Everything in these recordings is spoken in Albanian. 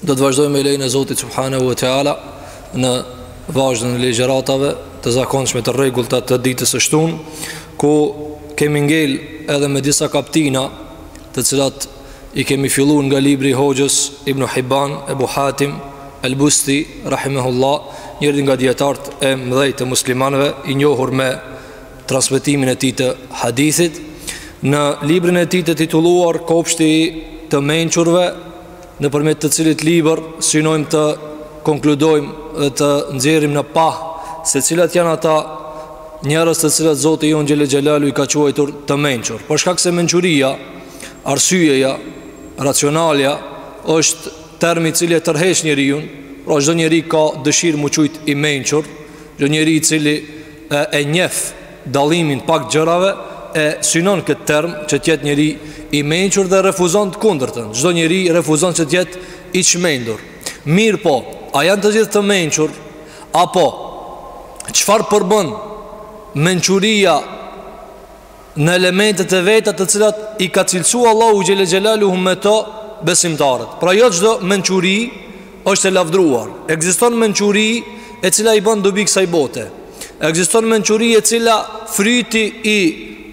Do të vazhdojmë me lejnë e Zotit Subhanehu ve Teala Në vazhdën e ligjëratave Të zakonshme të rregullta të ditës së shtunë Ku kemi ngel edhe me disa kaptina Të cilat i kemi fillu nga libri i Hoxhës Ibn Hibban Ebu Hatim El Busti Rahimehullah Njëri nga dijetarët e mdhej të muslimanve I njohur me transmetimin e tij të hadithit Në librin e tij të titulluar Kopshti i të mençurve nëpërmjet të cilit libër synojmë të konkludojmë dhe të nxjerrim në pah se cilat janë ata njerëz të cilat Zoti jonë xhele xhelaluhu i ka quajtur të mençur. Për shkak se mençuria, arsyeja, racionalja, është termi i cili e tërheq njeriun, pra çdo njeri ka dëshirë m'u qujt i mençur, çdo njeri i cili e, e njef, dallimin pak gjërave e synon këtë term që të jetë njeri i mençur dhe refuzon të kundërtën. Çdo njeri refuzon që të jetë i çmendur. Mirëpo, a janë të gjithë të mençur? Apo çfarë përbën mençuria në elementet e veta të cilat i ka cilësu Allahu xhele xhelaluhu me to besimtarët? Pra jo çdo mençuri Është e lavdruar. Ekziston mençuri e cila i bën dobi kësaj bote. Ekziston mençuri e cila fryti i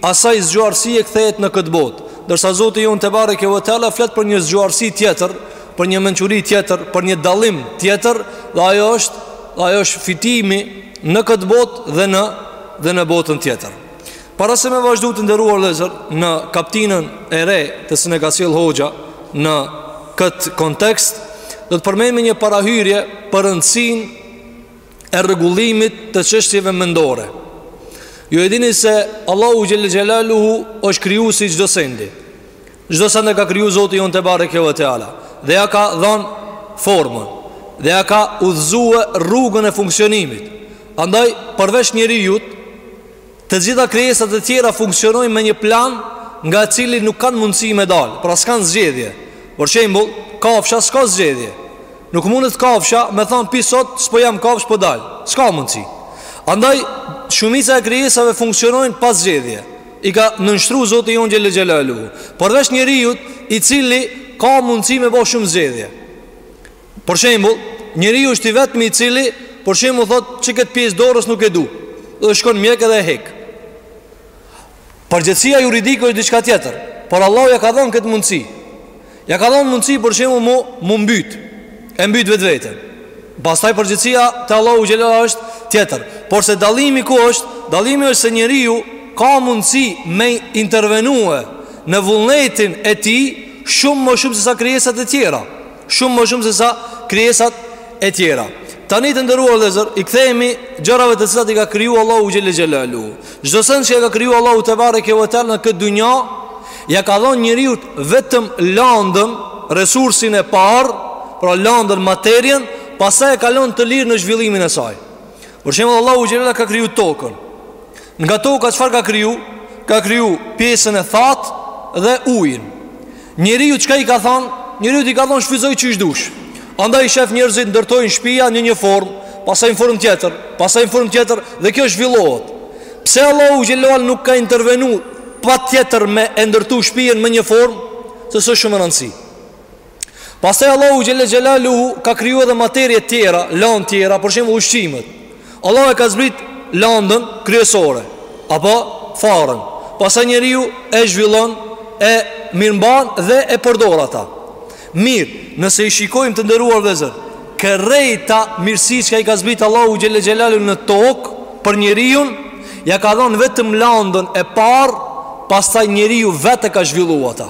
asaj zgjuarësie kthehet në këtë botë. Ndërsa Zoti jonë tebareke ve teala flet për një zgjuarësi tjetër, për një mençuri tjetër, për një dallim tjetër, dhe ajo është, ajo është fitimi në këtë botë dhe në dhe në botën tjetër. Para se me vazhdu të nderuar vllezër Në kaptinën e re të cilën e ka sjell hoxha Në këtë kontekst Do të përmendim një parahyrje për rëndësinë E rregullimit të çështjeve mendore Ju e dini se Allahu xhele xhelaluhu është krijuesi i çdo sendi Çdo send e ka kriju Zoti jonë tebareke ve teala Dhe ja ka dhanë formën Dhe ja ka udhëzue rrugën e funksionimit Andaj përveç njeriut Të gjitha krijesat e tjera funksionojnë me një plan nga i cili nuk kanë mundësi me dalë, pra s'kanë zgjedhje. Për shembull, kafsha s'ka zgjedhje. Nuk mundet kafsha me thanë pi sotit, s'po jam kafshë po dal. S'ka mundësi. Andaj shumica e krijesave funksionojnë pa zgjedhje. I ka nënshtru Zoti jonë xhele xhelaluhu. Përveç njeriut, i cili ka mundësi me bo shumë zgjedhje. Për shembull, njeriu është i vetmi i cili, për shembull thotë që këtë pjesë dorës nuk e du. Dhe shkon te mjeku edhe e hek. Përgjegjësia juridike është diçka tjetër, por Allahu ja ka dhonë këtë mundësi. Ja ka dhonë mundësi për shembull m'u, m'u mbyt. E mbyt vetveten. Pastaj përgjegjësia te Allahu xhelala është tjetër. Por se dallimi ku është? Dallimi është se njeriu ka mundësi me intervenue në vullnetin e tij shumë më shumë se sa krijesat e tjera. Shumë më shumë se sa krijesat e tjera. Tani të nderuar vllezër, i kthehemi gjërave të cilat i ka kryu Allahu xhele xhelaluhu. Çdo send që i ka kryu Allahu tebareke ue teala në këtë dunja, ia ka dhonë njeriut vetëm landën, resursin e parë, pra landën materien, pastaj e ka lon të lirë në zhvillimin e saj. Për shembull Allahu xhele ka kryu tokën. Nga toka çfarë ka kryu? Ka kryu pjesën e thatë dhe ujin. Njeriut çka i ka thënë? Njeriut i ka thënë shfrytëzoj qysh dush. Andaj i shef njerëzit ndërtojnë shtëpia në një formë, pastaj në formë tjetër, pastaj në formë tjetër dhe kjo zhvillohet. Pse Allahu xhelaluhu nuk ka intervenu patjetër me e ndërtu shtëpinë në një formë, se s'është shumë e rëndësishme. Pastaj Allahu xhele xhelaluhu ka krijuar edhe materie të tjera, landë të tjera, për shembull ushqimet. Allahu e ka zbrit landën kryesore Apo farën Pastaj njeriu e zhvillon E mirëmban dhe e përdor ata Mirë, nëse i shikojmë të nderuar vllezër krejta mirësitë çka i ka zbrit Allahu xhele xhelaluhu në tokë Për njeriun Ia ka dhonë vetëm landën e parë Pastaj njeriu vetë e ka zhvillu ata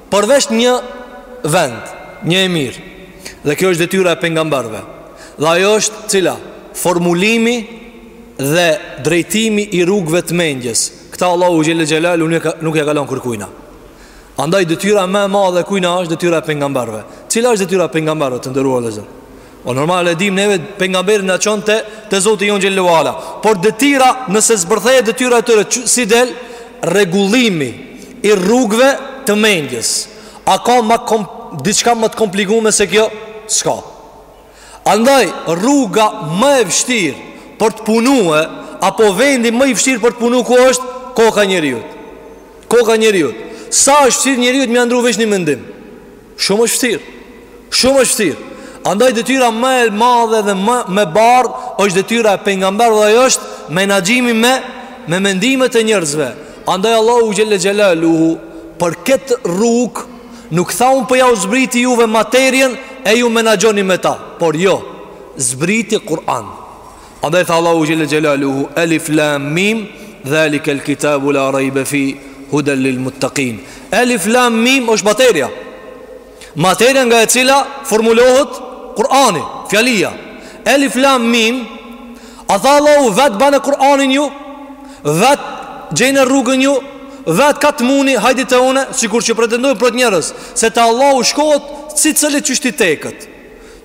përveç një send, një e mirë. Dhe kjo është detyra e pejgamberëve. Dhe ajo është cila formulimi dhe drejtimi i rrugëve të mendjes. Këta Allahu xhele xhelaluhu nuk ia ka lon kërkujna. Andaj detyra më e madhe kujna është detyra e pejgamberëve. Cila është detyra e pejgamberëve të nderuar vëllezër? O normale e dim neve pejgamberi na çon te Zoti jonë xhele ue ala. Por detyra nëse zbërthehet detyra e tyre si del rregullimi i rrugëve të mendjes. A ka diçka më të komplikuar se kjo? S'ka. Andaj rruga më e vështirë për të punuar apo vendi më i vështirë për të punuar ku është koka e njeriut. Koka e njeriut. Sa është vështirë njeriut me ia ndrru veç një mendim. Shumë është vështirë Shumë është vështirë Andaj detyra më e madhe dhe më me barrë është detyra e pejgamberëve dhe është menaxhimi me me mendimet e njerëzve Andaj Allahu xhele xhelaluhu për këtë rrugë nuk tha unë po jau zbriti juve materien e ju menaxhoni me ta por jo zbriti Kur'an Andaj tha Allahu xhele xhelaluhu Elif Lam Mim Dhalik el Kitabu La Rajbe Fi Huden lil Muttakin Elif Lam Mim është materia Materia nga e cila formulohet Kurani, fjalia Elif Lam Mim A tha Allahu vetë banie Kur'anin ju Vetë gjenie rrugën ju Vetë ka të muni hajdi te unë Sikur që pretendojnë plot njerëz Se te Allahu shkohet secili qysh t'i teket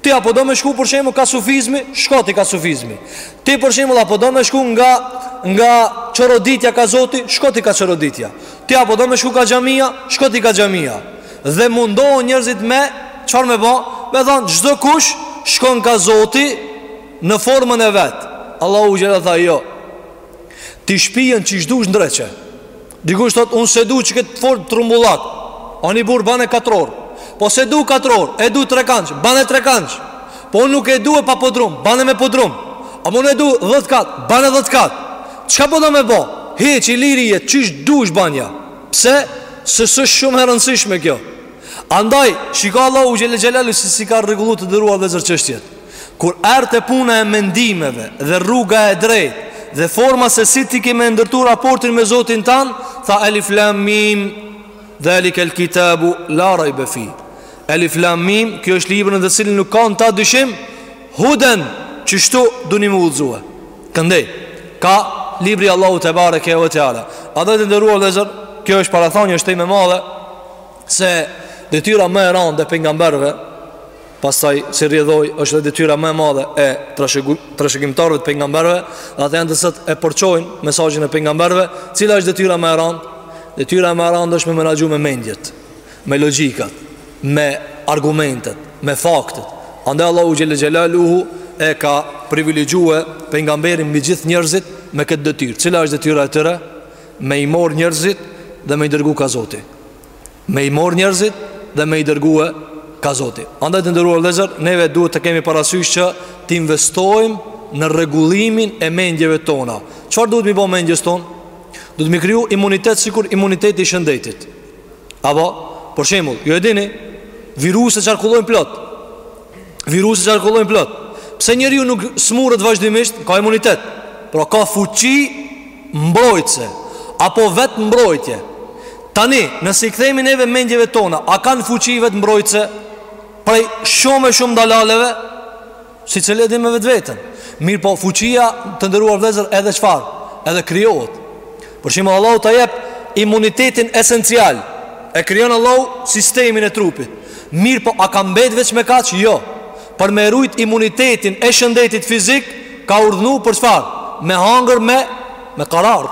Ti apo do me shku për shembull ka sufizmi, shko ti ka sufizmi. Ti për shembull apo do me shku nga nga çoroditja ka Zoti, shko ti ka çoroditja. Ti apo do me shku ka xhamia, shko ti ka xhamia. Dhe mundohen njerëzit me çfarë me bë? Me than çdokush shkon ka Zoti në formën e vet. Allahu xhelle tha jo. Ti shpijën qysh dush ndreqe. Dikush thot un se du që këtë fort trumbullak. Ani burr bane katror. Po se du katror, e du trekandsh, bane trekandsh. Po un nuk e du e pa podrum, bane me podrum. Apo un e du 10 kat, bane 10 kat. Çka po do me bë? Hiç i liri je, qysh dush banja. Pse? Se s'është shumë e rëndësishme kjo. Andaj, shiko Allahu xhelle xhelaluhu se si ka rregullu të nderuar vllezër çështjet. Kur erdhi puna e mendimeve dhe rruga e drejtë dhe forma se si ti ke me ndërtu raportin me Zotin tanë, tha Elif Lam Mim, dhalik el kitabu, la rajbe fi. Elif Lam Mim, ky është libër në të cilin nuk ka në ta dyshim, huden kështu duni me u udhëzue. Këndej, ka libri i Allahut tebareke ue teala. Andaj të nderuar vllezër, kjo është parathënie jashtëmase e madhe, se detyra më e randë e pejgamberëve, Pastaj si rrjedhojë është edhe detyra më e madhe e trashëgimtarëve të pejgamberëve, dhe ata janë që sot e përçojnë mesazhin e pejgamberëve, cila është detyra më e rëndë? Detyra më e rëndë është me menaxhu me mendjet, me logjikat, me argumentet, me faktet. Andaj Allahu xhelle xhelaluhu e ka privilegjuar pejgamberin mbi gjithë njerëzit me këtë detyrë. Cila është detyra e tyre? Me i marr njerëzit dhe me i dërgu ka Zoti. me i mor njerëzit dhe me i dërgue ka Zoti Andaj të nderuar vllezër, neve duhet të kemi parasysh që të investojmë në rregullimin e mendjeve tona Çfarë duhet mi bo mendjes ton? Duhet mi kriju imunitet sikur imuniteti i shëndetit Apo, për shembull, ju e dini, viruse qarkullojnë plot Viruse qarkullojnë plot Pse njeriu nuk smuret vazhdimisht Ka imunitet Pra ka fuqi mbrojtëse Apo vetëmbrojtje Tani, nëse i kthehemi neve mendjeve tona A kanë fuqi vetëmbrojtëse Prej shumë e shumë dalaleve Secili e di me vetveten Mirëpo fuqia të nderuar vllezër edhe çfarë Edhe krijohet Për shembull Allahu ta jep imunitetin esencial. E krijon Allahu sistemin e trupit. Mirëpo a ka mbet veç me kaq? Jo. Për me rujt imunitetin e shëndetit fizik ka urdhnu për çfarë? Me hangër me me karar.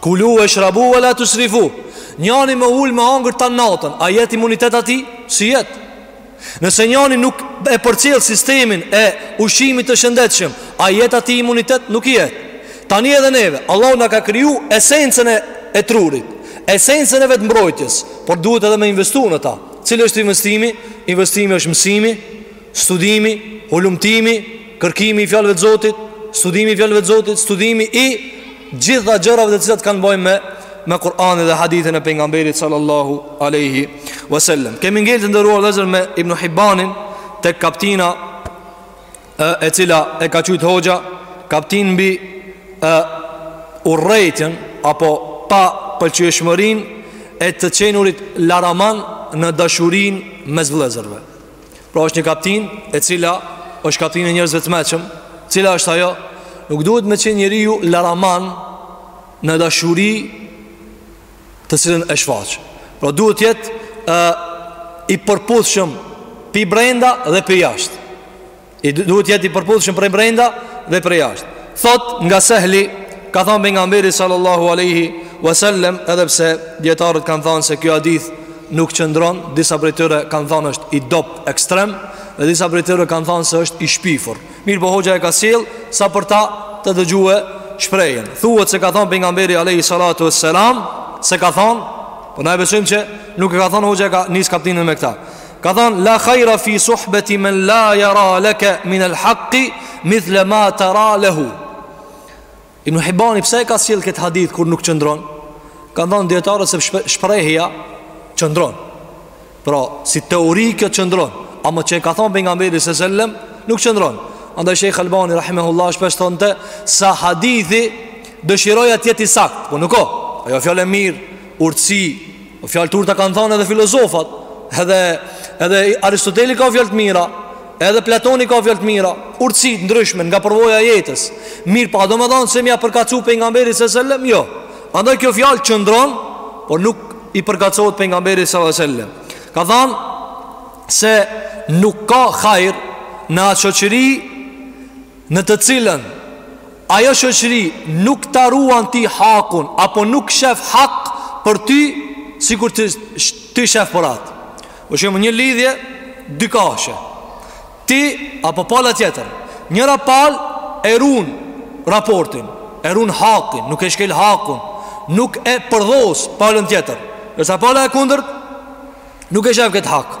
Kulu ueshrebu ue la tusrifu. Njani me u ul me hangër tanë natën, a jet imunitet aty? Si jet? Nëse njani nuk e përcjell sistemin e ushqimit të shëndetshëm, a jet aty imunitet? Nuk jet. Tani edhe neve, Allahu na ka kriju esencën e, e trurit, esencën e vetëmbrojtjes, por duhet edhe me investu në ta. Cili është investimi? Investimi është mësimi, studimi, hulumtimi, kërkimi i fjalëve të Zotit, studimi i fjalëve të Zotit, studimi i gjitha gjërave të cilat kanë të bojnë me me Kur'anin dhe hadithin e pejgamberit sallallahu alaihi wasallam. Kemi ngel të nderuar vëllezër me Ibn Hibbanin tek kaptina e, e cila e ka qujt hoxha kaptinë mbi e urrejtjen apo papëlqyeshmërinë e të qenurit laraman në dashurinë mes vëllezërve. Pra është një kaptinë e cila është kaptinë e njerëzve të mençëm Cila është ajo Nuk duhet me qenë njeriu laraman Në dashuri Të cilën e shfaq Pra duhet të jetë e, I përputhshëm Pi brenda dhe pi jashtë Duhet të jetë i përputhshëm Prej brenda dhe prej jashtë Thot nga Sehli Ka thonë pejgamberi sallallahu aleyhi Vesellem edhe pse dijetarët kanë thonë se kjo hadith nuk qëndron, disa prej tyre kanë thënë është i dobët ekstrem dhe disa prej tyre kanë thënë se është i shpifur. Mirëpo hoxha e ka sjell sa për ta dëgjue shprehjen. Thuhet se ka thënë pejgamberi alayhi salatu vesselam se ka thënë, po na e besojmë që nuk e ka thënë hoxha e ka nis kaptinën me këtë. Ka thënë la khaira fi suhbati man la yara laka min al-haqq mithla ma tara lahu. Ibn Hibani pse e ka sjell këtë hadith kur nuk qëndron? Kanë thënë dijetarët se shprehja qëndron. Pra, si teori kjo qëndron, ama që e ka thënë pejgamberi se sellem nuk qëndron. Andaj Sheikh Albani rahimahullahu shpesh thonte sa hadithi dëshiroja të jetë i saktë, po nuk o. Ajo o fjalë e mirë, urtësi, Fjalë të urta kanë thënë edhe filozofat, edhe edhe Aristoteli ka fjalë të mira, edhe Platoni ka fjalë të mira, urtësi të ndryshme nga përvoja e jetës. Mirëpo s'po domethënë se me ia përkatësu pejgamberit sallallahu alajhi wasallam, jo. Andaj kjo fjalë qëndron, por nuk i përkatësohet pejgamberit sallallahu alajhi wasallam. Ka thënë se nuk ka hajr në atë shoqëri në të cilën Ajo shoqëri nuk ta ruan ti hakun apo nuk shef hak për ty sikur si ti shef për atë. Për shembull një lidhje dykahëshe. Ti apo pala tjetër, njëra palë e ruan raportin, e ruan hakin, nuk e shkel hakun, nuk e përdhos palën tjetër. Ndërsa pala e kundërt nuk e shef këtë hak.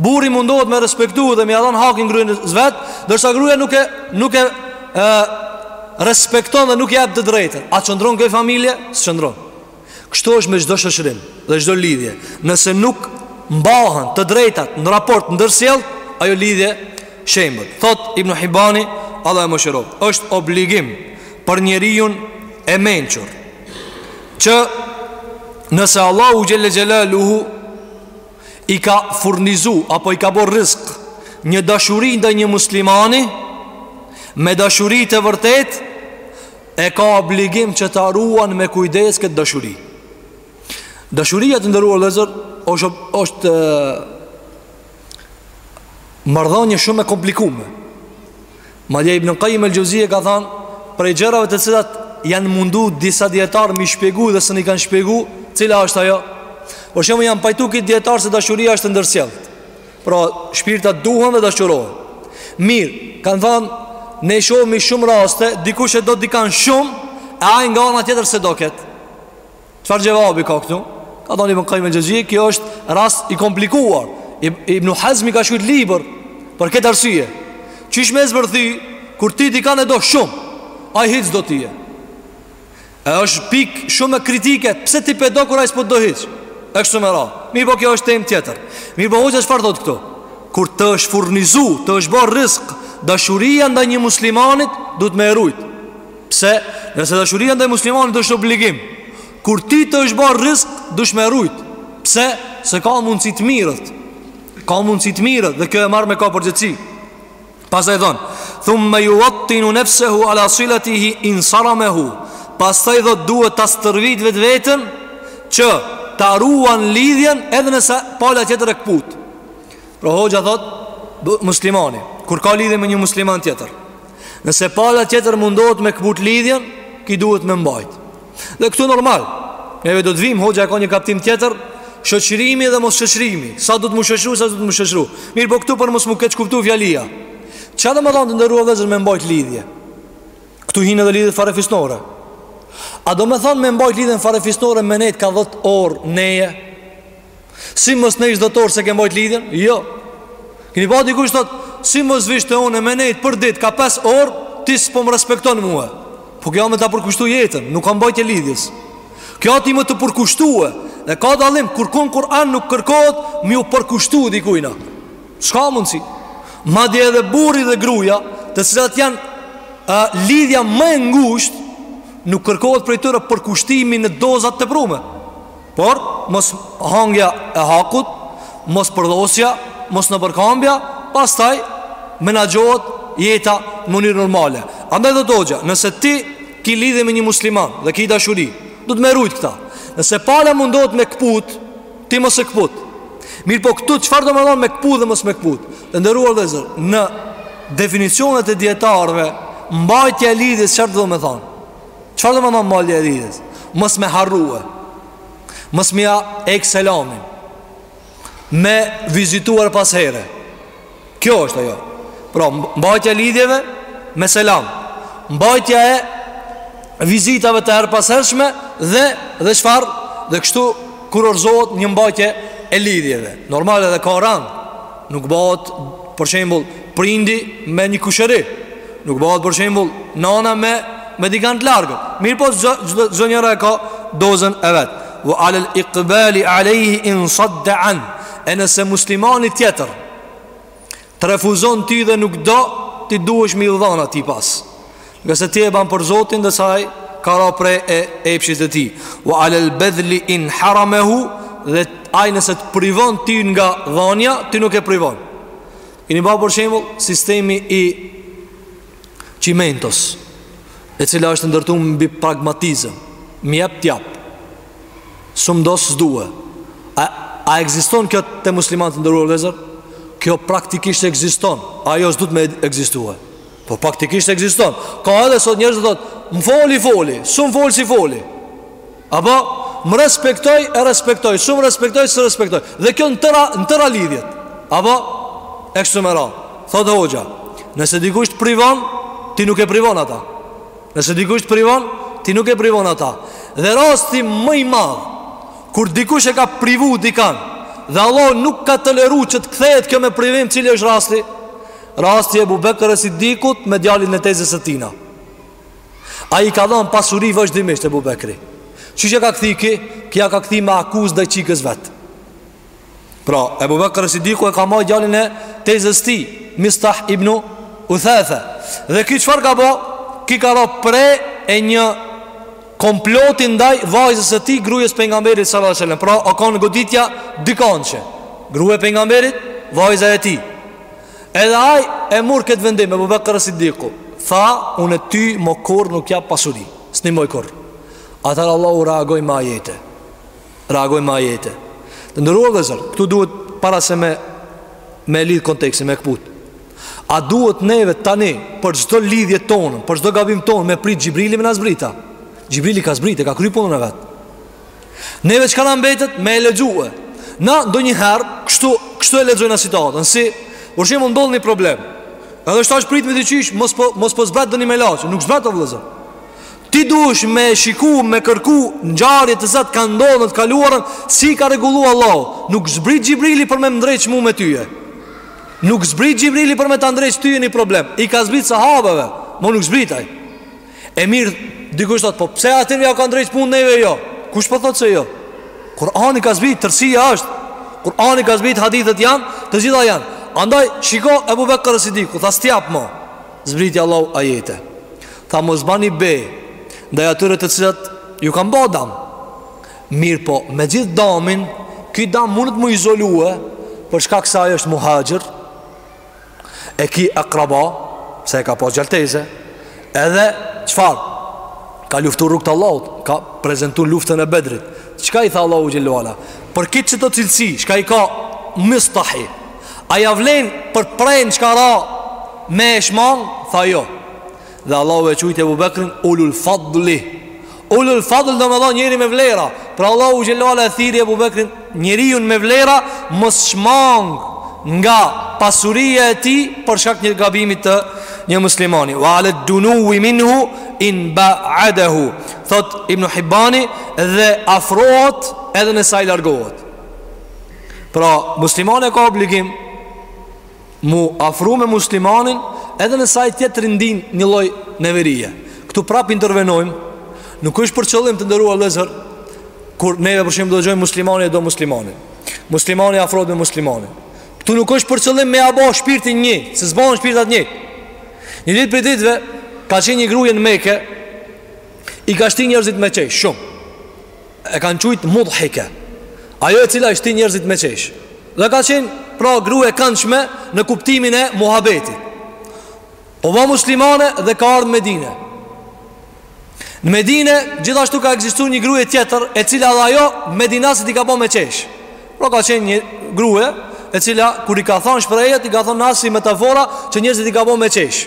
Burri mundohet me e respektu dhe me ja dhon hakin grujës vet Ndërsa gruja nuk e, nuk e, e respekton dhe nuk jep të drejtën A qëndron kjo familje? S'qëndron Kështu është me çdo shoqërim dhe çdo lidhje Nëse nuk mbahen të drejtat në raport ndërsjellë Ajo lidhje shembet Thotë Ibn Hibani Allahu e mëshiroftë është obligim për njeriun e mençur Që nëse Allahu xhele xhelaluhu i ka furnizu apo i ka bërë rizk një dashuri ndaj një muslimani me dashuri të vërtetë e ka obligim që ta ruan me kujdes këtë dashuri. Dashuria të nderuar vllezër është, është marrëdhanie shumë e komplikume. Madje Ibn Kajim el-Xheuzije ka thanë, prej gjërave të cilat janë mundu disa dijetarë me i shpjegu dhe s'un i kanë shpjegu, cila është ajo? Për shembull janë pajtu këta dijetarë se dashuria është e ndërsjellë. Pra, shpirtat duhen dhe dashurohen. Mirë, kanë thanë, ne shohim shumë raste, dikush e do dikan shumë, e ai nga ana tjetër s'e do ket. Çfarë xhevabi ka këtu? Ka thonë Ibn Kajim el-Xheuzije, kjo është rast i komplikuar Ibn Hazmi ka shkrujt libër Për këtë arsye Qysh me e zbërthy Kur ti dikan e do shumë Ai hiç s'do tyje E është pikë shumë kritike Pse ti p'e do kur ai s'po t'do hiç E kështu me radhë Mirëpo kjo është temë tjetër Mirëpo hoxha çfarë thotë këtu Kur të është furnizu Të është bërë rizk Dashuria ndaj një muslimanit Duhet me e rujt Pse, nëse dashuria ndaj muslimanit është obligim, kur ti të është bërë rizk, dush me e rujt. Pse, se ka mundësi të mirret. Ka mundësi të mirret dhe kjo e marrme ka përgjegjësi. Pastaj thon, thumma yuwattinu nafsahu ala silatihi in saramahu. Pastaj thotë duhet ta stërvit vetveten që ta ruan lidhjen edhe nëse pala tjetër e kput. Pra hoxha thotë, muslimani, kur ka lidhje me një musliman tjetër, Nëse pala tjetër mundohet me e këput lidhjen, ky duhet me e mbajt. Dhe këtu normal, neve do të vijmë, hoxha e ka një kaptinë tjetër, shoqërimi dhe mos shoqërimi, sa duhet m'u shoqëru, sa duhet m'u shoqëru. Mirëpo këtu për mos m'u keqkuptu fjalia. Ça do me thanë të nderuar vllezër me mbajt lidhje? Këtu hin edhe lidhjet farefisnore. A do me thonë me mbajt lidhjen farefisnore me nejtë ka dhetë orë neje? Si mos nejsh dhetë orë s'e ke mbajt lidhjen? Jo. Keni pa dikush thotë, si mos vish te unë me nejt për ditë ka 5 orë, ti s'po më respekton mua. Po kjo me ta përkushtu jetën, nuk a mbajtje e lidhjes. Kjo ti me t'u përkushtu. Dhe ka dallim, kërkun Kur'an nuk kërkohet me iu përkushtu dikujna. S'ka mundësi? Madje edhe burri dhe gruja, të cilat janë a, lidhja më e ngushtë, nuk kërkohet prej tyre përkushtimi në doza të teprume. Por mos hangja e hakut, mos përdhos ja, mos nëpërkambja, pastaj menaxhohet jeta në mënyrë normale. Andaj thotë hoxha, nëse ti ki lidhe me një musliman dhe ki dashuri, duhet me rujt këta. Nëse pala mundohet me këput, ti mos e këput. Mirëpo këtu, çfarë do me thanë me këput dhe mos me këput? Të nderuar vllezër, në definicionet e dijetarëve, mbajtja e lidhjes çfarë do me thanë? Çfarë do me thanë mbajtja e lidhjes? Mos me harrue Mos me ja hek selamin Me vizituar pas here Kjo është ajo Pra, mbajtja e lidhjeve me selam Mbajtja e vizitave të herëpashershme Dhe, dhe çfarë Dhe kështu kurorzohet një mbajtje e lidhjeve Normal edhe ka rang Nuk bahet, për shembull, prindi me një kushëri. Nuk bahet, për shembull, nana me me dikën të largë. Mirëpo çdo çdo njëra e ka dozën e vet. Wa ala al-iqbal alayhi in sadda anh. E nëse muslimani tjetër të refuzon ty dhe nuk do ti duhesh me i dhan atij pas. Ngase ti e ban për Zotin derisa ai Ka ra pre e epshit të tij Wa alel bedhli in haramehu Dhe ai nëse të privon ty nga dhanja Ti nuk e privon Keni ba për shembull sistemi i Cimentos E cila është ndërtu mbi pragmatizëm Më jep t'jap S'um do s'të due A, a ekziston kjo te muslimanët të nderuar vllezër? Kjo praktikisht ekziston Ajo s'duhet me ekzistue Po praktikisht ekziston. Ka edhe sot njerëz që thotë, "Më foli, foli, s'um fol s'i foli." Apo, "Më respektoj, e respektoj, s'um respektoj, s'e respektoj." Dhe kjo në tëra në tëra lidhjet. Apo, e kështu me radhë. Thotë hoxha, "Nëse dikush të privon, ti nuk e privon ata. Nëse dikush të privon, ti nuk e privon ata." Dhe rasti më i madh kur dikush e ka privu dikan dhe Allahu nuk ka toleru që të kthehet kjo me privim, cili është rasti? Rasti i Ebu Bekër Sidikut me djalin e tezës së tina Ai i ka dhënë pasuri vazhdimisht Ebu Bekri Si ia ka kthy ky? Ky ia ka kthy me akuzë ndaj çikës vet Pra, Ebu Bekër Sidiku e ka majt djalin e tezës së tij Mistah ibnu Uthethe Dhe ky çfarë ka bo? Ky ka ra pre e një komploti ndaj vajzës së tij grues së Pejgamberit sallallahu alejhi ve sellem Pra, o kanë goditja dykahshe Grue e Pejgamberit, vajza e tij Edhe ai e murr këtë vendim, Ebu Bekr Siddiku, tha, unë ty më kurrë nuk jap pasuri, s'të nimoj kurrë. Atëherë Allahu reagoj me ajete, reagoj me ajete. Të nderuar vllezër, këtu duhet para se me, me lidhë kontekstin, me këput. A duhet neve tani, për çdo lidhje tonë, për çdo gabim tonë, me pritë Xhibrili me na zbrit? Xhibrili ka zbrit e ka kry punën e vet. Neve çka na mbetet me e lexue. Na ndonjëherë, kështu, kështu e lexojna situatën, si, për shembull ndodh një problem. Edhe tash prit me të qysh, mos po, mos po zbret doni melaqe, nuk zbret o vëllezër. Ti duhesh me shiku, me kërku, ngjarje të kësaj që ka ndodh në të kaluarën, si i ka rregullu Allahu, nuk zbrit Xhibrili për me m'ndreq mu me tyje. Nuk zbrit Xhibrili për me ta ndreq tyje një problem. I ka zbrit sahabeve, mo nuk zbrit ai. E mirë, dikush thot, po pse atij ja ka ndreq punën neve jo? Kush po thot se jo? Kur'ani ka zbrit, tërësia është. Kur'ani ka zbrit, hadithet janë, të gjitha janë. Andaj shiko Abu Bakr as-Siddiku, tha s'i jap mo. Zbriti Allahu ajete. Tha mos bani be ndaj atyre të cilat ju kanë ba dam. Mirëpo, me gjithë damin, ky dam munet m'u izolue, për shkak se ai është muhaxhir, E ki akraba Se e ka pas gjalteze Edhe çfarë Ka luftu n'rrugë të Allahut Ka prezentu n'luftën e Bedrit Çka i tha Allahu xhel-le ue ala Për këto qëto cilësi Çka i ka Mistahi A ja vlen për rrenë çka ra Me e shmang Tha jo Dhe Allahu e quajti Abu Bekrin ulul fadli. Ulul fadl domethanë njeri me vlera. Pra Allahu xhel-le ue ala e thirri Abu Bekrin njeriu me vlera mos e shmang nga pasuria e tij për shkak një gabimit të një muslimani. Wa alad-dunuwi minhu in ba'adahu. Thot Ibn Hibani dhe afrohet edhe nëse ai largohet. Pra muslimani e ka obligim M'u afru me muslimanin edhe nëse ai tjetri ndin një lloj neverije. Këtu prap intervenojmë, nuk është për qëllim të nderuar vllezër, kur neve për shembull dëgjojmë muslimani e do muslimanin. Muslimani afrohet me muslimanin. Këtu nuk është për qëllim me e bo shpirtin një, se s'bahen shpirtat një. Një ditë prej ditëve, ka qenë një gruje në Meke, i ka shti njërzit me qesh, shumë. e kanë qujtë mudhike Ajo e cila i shti njerëzit me qesh Dhe ka qenë pra grue e kandshme në kuptimin e muhabetit O ba muslimane dhe ka ardh n'Medine Në Medine gjithashtu ka ekzistu një grue tjetër E cila edhe ajo medinasit i ka bo me qesh Pra ka qenë një grue e cila kur i ka thonë shprehjet i ka thonë n'asi metafora që njerëzit i ka bo me qesh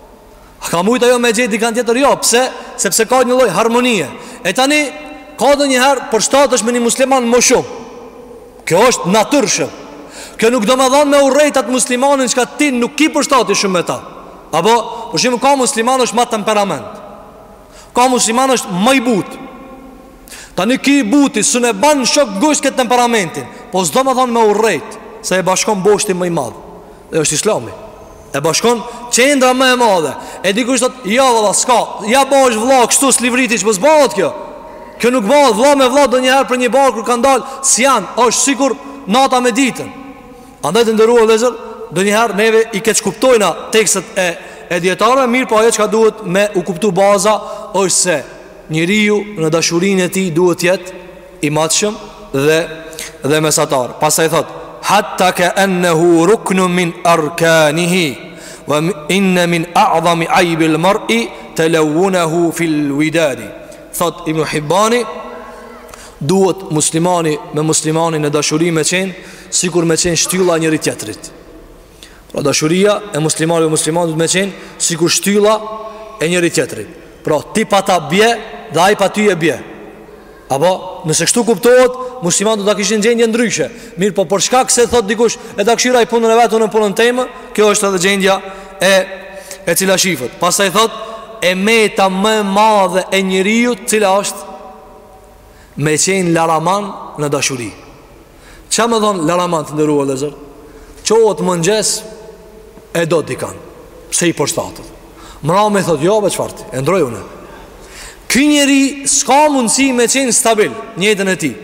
A ka mujtë ajo me gjet dikan tjetër? Jo, pse? Sepse ka një lloj harmonie. E tani, ka ndonjëherë përshtatesh me një musliman më shumë. Kjo është e natyrshme. Kjo nuk domethanë me urrejt atë muslimanin çka ti nuk ki përshtatje shumë me ta. Apo, për shembull ka musliman është ma temperament. Ka musliman është ma i butë. Tani ky i buti s'un e ban shok gojës këtë temperamentin Po s'domethonë me urrejt Se e bashkon boshti më i madh Dhe është islami E bashkon qendra më e madhe E dikush thot, ja vëlla, s'ka Ja bo është vëlla, kështu s'livriti që më s'bahet kjo Kjo nuk bëhet vëlla me vëlla ndonjëherë prej një barku kanë dalë S'jan, është sikur nata me ditën Andaj të nderuar vëllezër Ndonjëherë neve i keqkuptojna tekstet e, e dijetarëve Mirëpo ajo çka duhet me u kuptu baza është se Njeriu në dashurinë e tij duhet të jetë i matshëm dhe dhe mesatar. Pastaj thot: "Hatta ka annahu ruknun min arkanihi wa inna min a'zami aybi al-mar'i talawwunahu fi al-widadi." Thot Ibn Hibbani, duhet muslimani me muslimanin në dashuri me qenë sikur me qenë shtylla e njëri-tjetrit. Pra dashuria e muslimanit me musliman duhet me qenë sikur shtylla e njëri-tjetrit. Pra ti pa ta bje dhe ai pa tye bje. Apo nëse kështu kuptohet, muslimanët do ta kishin gjendjen ndryshe. Mirëpo për shkak se thot dikush, le ta kqyr ai punën e vet, unë punën teme, kjo është edhe gjendja e cila shifet. Pastaj thot e meta më e madhe e njeriut, cila është Me qenë laraman në dashuri Ça domethonë laraman të nderuar vëllezër Çohet mëngjes E do dikan Se i përshtatet Mrame thot jo be çfarë ti E ndroj une Ky njeri s'ka mundësi me qenë stabil Në jetën e tij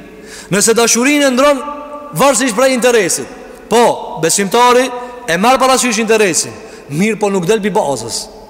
Nëse dashurinë e ndron Varësisht prej interesit Po besimtari E merr parasysh interesin Mirëpo nuk del pi bazës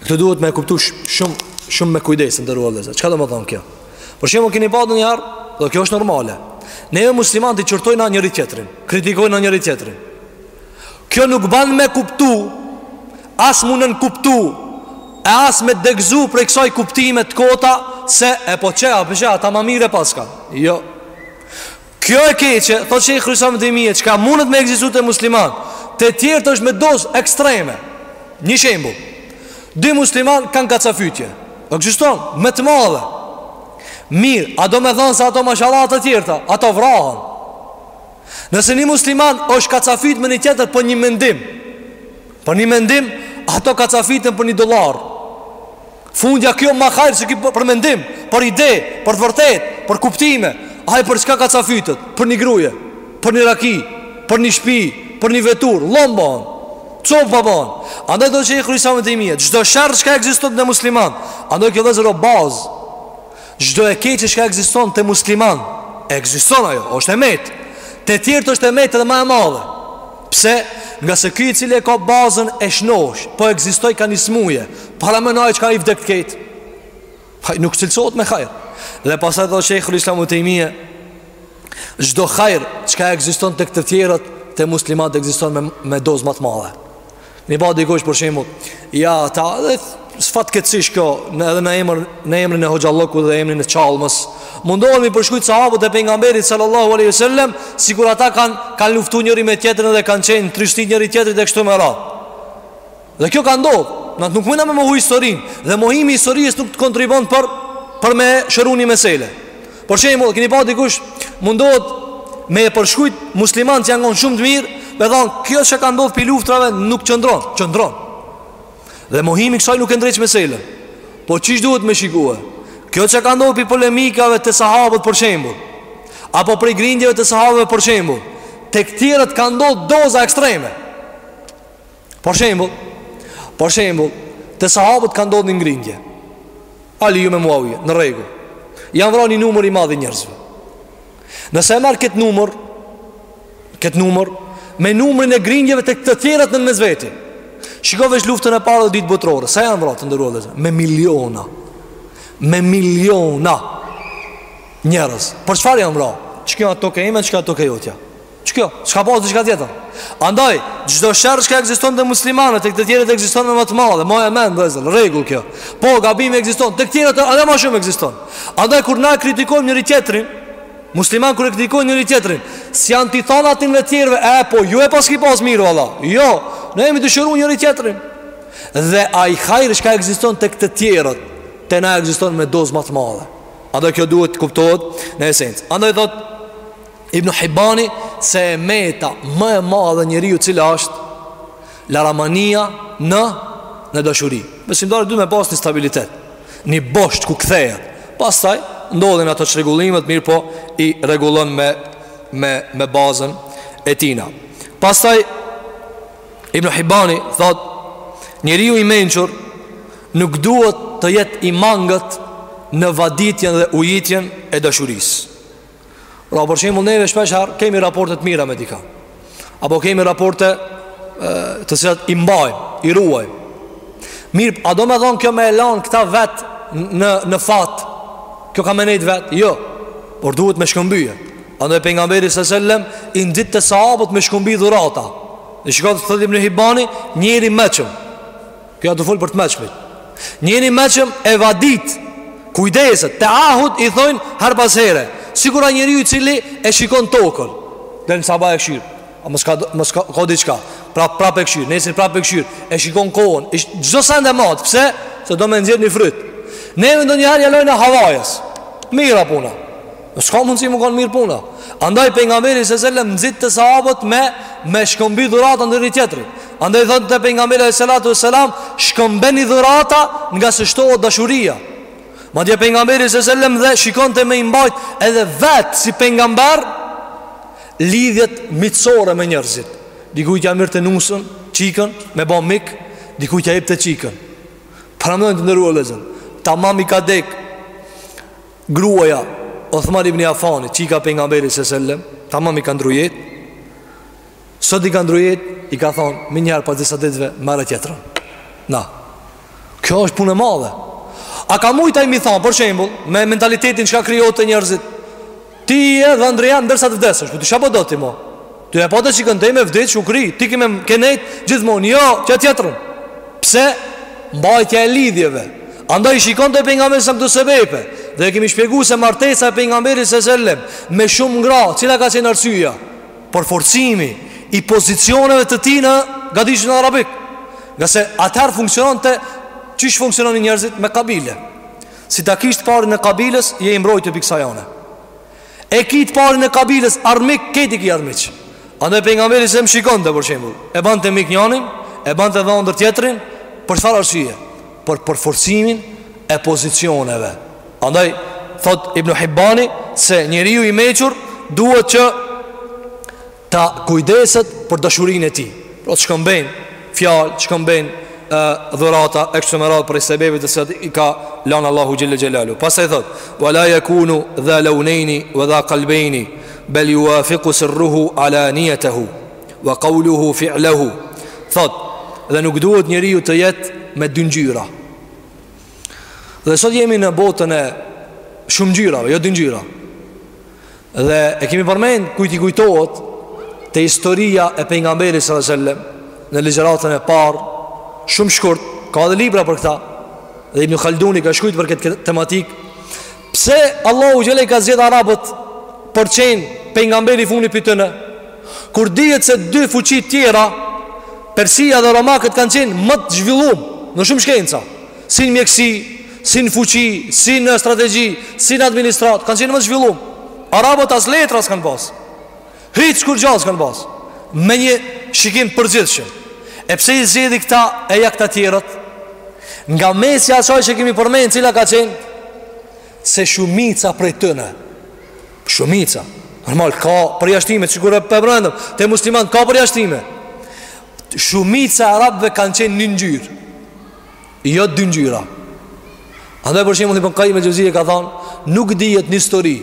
Këtë duhet me e kuptu shumë shumë me kujdes të nderuar vëllezër Çka domethonë kjo? Për shembull keni pa ndonjëherë Dhe kjo është normale Ne muslimant e qortojna njëri-tjetrin Kritikojna njëri-tjetrin Kjo nuk ban me kuptu As me nënkuptu E as me degëzu prej kësaj kuptime të kota Se e po qe, a po qe, ata ma mirë e paska Jo Kjo e keqe, thot Shejhul Islam Ibn Tejmije, çka mundet me ekzistu te musliman, te tjerët është me dozë ekstreme. Një shembull. Dy musliman kanë kacafytje. Ekziston me të madhe. Mirë, a domethonë se ato mashallah të tjerët, ato vrahen. Nëse një musliman është kacafyt me një tjetër për një mendim, për një mendim, ato kacafyten për një dollar. Fundja kjo ma hajr që ky për mendim Për ide, për të vërtet, për kuptime Aj për çka kacafytet Për një gruje, për një raki Për një shpi, për një vetur Llom bon, copa bon Andaj thot Shejhul Islam Ibn Tejmije Çdo sherr çka ekziston te musliman Andaj kjo vëllezër o bazë Çdo e keqe çka ekziston te musliman Ekziston ajo, është e metë Te tjerët është e metë edhe ma e madhe Pse? Nga se ky i cili e ka bazën e shnosh, po ekzistoi ka ni smuje. Paramenoje çka i vdekt krejt. Nuk cilësohet me hajr. Dhe pastaj thotë Sheikhul Islam Ibn Tejmije çdo hajr çka ekziston tek të tjerët te muslimanët ekziston me me dozë më të madhe. Ni pa dikush për shembull, ja ta dhe fatkeqësisht kjo, në edhe në emër në emrin e Hoxhallokut dhe emrin e Çallmës, mundohen me i përshkrujt sahabët e pejgamberit sallallahu alaihi wasallam, sikur ata kanë kanë luftu njëri me tjetrin dhe kanë qenë trishtit njëri tjetrit e kështu me radhë. Dhe kjo ka ndodhur. Na nuk mujna me mohu historinë dhe mohimi i historisë nuk të kontribon për për me shëru ni mesele. Për shembull, keni pa dikush mundohet me i përshkrujt muslimanët që janë kon shumë të mirë, me thonë, kjo që ka ndodhë prej luftrave nuk qëndron, qëndron. Dhe mohimi i kësaj nuk e ndreq meselën. Po qysh duhet me shiku? Kjo që ka ndodhë prej polemikave te sahabët për shembull, apo prej grindjeve të sahabëve për shembull, tek të tjerët ka ndodhë doza ekstreme. Për shembull, për shembull, te sahabët ka ndodhur një grindje. Aliu me Muawiya, në rregull. Janë vrarë një numër i madh i njerëzve. Nëse e marr këtë numër, këtë numër me numrin e grindjeve tek të tjerët në mes veti. Shiko veç luftën e parë dhe të dytë botërore. Sa janë vrarë të nderuar vëllezër? Me miliona. Me miliona njerëz. Për çfarë janë vrarë? Kjo tokë e imja, kjo tokë e jotja. Ç'kjo? S'ka pas diçka tjetër? Andaj, çdo sherr që ekziston te muslimanët, tek të tjerët ekziston me ma të madhe, mbaje mend vëllezër, rregull kjo. Po gabimi ekziston, tek të tjerët edhe më shumë ekziston. Andaj kur na kritikojmë njëri tjetrin, musliman kur e kritikojnë njëri tjetrin, s'janë tu i thanë atyne të tjerëve, e po ju e paski pas mirë valla. Jo, ne jemi tu shëru njëri tjetrin. Dhe ai hajri që ekziston tek të tjerët, te na ekziston me dozë më të madhe. Andaj kjo duhet të kuptohet në esencë. Andaj thotë Ibn Hibani se e meta më e madhe e njeriut cila është laramania në në dashuri. Besimtari duhet me pas një stabilitet, një bosht ku kthehet. Pastaj ndodhin ato çrregullimet, mirëpo i rregullon me me me bazën e tina. Pastaj Ibn Hibani thot njeriu i mençur nuk duhet të jetë i mangët në vaditjen dhe ujitjen e dashurisë. Pra për shembull neve shpeshherë kemi raporte të mira me dikë. Apo kemi raporte të cilat i mbajmë, i ruajmë. Mirë, a domethënë kjo me e lanë këta vetë në, në fat? Kjo ka me nejtë vetë? Jo, por duhet me shkëmbyje. Andaj pejgamberi alejhi selam, i nxitte sahabët me shkëmbyje dhurata. E shiko thotë Ibn Hibani, njeri i meçëm. Kjo jam tu fol për të meçmit Njeri i meçëm e vadit Kujdeset Teahud i thojnë herë pas here Sikura njeriu i cili e shikon tokën Dhe në sabah e kshyr A mos ka, mos ka, ka diçka Pra prap e kshyr, nesër prap e kshyr E shikon kohën Çdo send e mat Pse? Se do me nxjerr një fryt Neve ndonjëherë jelojnë e havajës Mirë a puna Në s'ka mundësi me kanë mirë puna Andaj Pejgamberi se sellem Nxitte sahabët me Me shkëmby dhurata ndër një-tjetrit Andaj thonte Pejgamberi alejhi salatu ve selam Shkëmbeni dhurata ngase shtohet dashuria Madje Pejgamberi se sellem dhe shikonte me i mbajt Edhe vetë si pejgamber Lidhjet miqësore me njerëzit Dikujt ja mirrte nusen, çikën, me ba mik Dikujt ja ipte çikën Paramendoni të nderuar vllezën Tamam i ka dek Gruaja Othman ibn Afanit Çika e Pejgamberit se sellem Tamam i ka ndrru jetë Sot i ka ndrru jetë, i ka thonë, menjëherë pas disa ditëve, merre tjetrën. Na, kjo është punë e madhe. A ka mujtë ai me thonë, për shembul, me mentalitetin çka krijohet te njerëzit, ti je dhëndër derisa të vdesësh, për po të shabë do ti mo. Ty e po të që këndej me vdesë, që u kry, ti ki me kenë, gjithmonë, jo, qe tjetrën. Pse? Mbajtja e lidhjeve. Andaj i shikonte Pejgamberi se këto sebepe Dhe e kemi shpjegu se martesa e Pejgamberit se sellem Me shumë gra, cila ka qenë arsyeja përforcimi i pozicioneve të tij në gadishullin arabik Ngase atëherë funksiononte Qysh funksiononin njerëzit me kabile Si ta kishe t'parin e kabiles Je i mbrojt të piksa janë E ki të parin e kabiles Armik, krejt i ki armiq Andaj Pejgamberi se sellem shikonte për shembull E bante mik njanin E bante dhëndër tjetrin Për çfarë arsye Për përforcimin e pozicioneve Andaj, thotë Ibn Hibbani, se njeriu i mençur duhet që të kujdeset për dashurinë e tij. Pra të shkëmben fjalë, të shkëmben dhurata, e kështu me radhë prej sebebeve që i ka lanë Allahu xhel-le xhelaluhu. Pastaj thotë, ve la jekunu dha levnejni ve dha kalbejni, bel juvafiku sirruhu alanijetehu, ve kauluhu fi'lehu. Thotë, dhe nuk duhet njeriu të jetë me dy ngjyra. Dhe sot jemi në botën e shumë ngjyrave, jo dy ngjyra. Dhe e kemi përmend kujt i kujtohet te historia e pejgamberit sallallahu alajhi wasallam në ligjëratën e parë, shumë shkurt, ka dhe libra për këta. Dhe Ibn Khalduni ka shkrujt për këtë tematikë. Pse Allahu xhel-le i ka zgjedh arabët për t'qenë pejgamberi i fundit prej tyne? Kur dihet se dy fuqitë tjera, Persia dhe Romakët kanë qenë më të zhvillum në shumë shkenca, si në mjekësi, si në fuqi, si në strategji, si në administratë, kanë qenë më të zhvillum. Arabët as letra s'kanë pas. Hiç kurrgja s'kanë pas. Me një shikim përgjithshëm. E pse i zgjedhi këta e jo këta tjerët? Nga mesi i asaj që kemi përmend, cila ka qenë se shumica prej tyre. Shumica. Normal ka përjashtime, sikur e përmendëm, te muslimanët ka përjashtime. Shumica e arabëve kanë qenë një ngjyrë. Jo dy ngjyra. Andaj për shembull Ibn Kajim el-Xhevzije ka thënë, nuk dihet në histori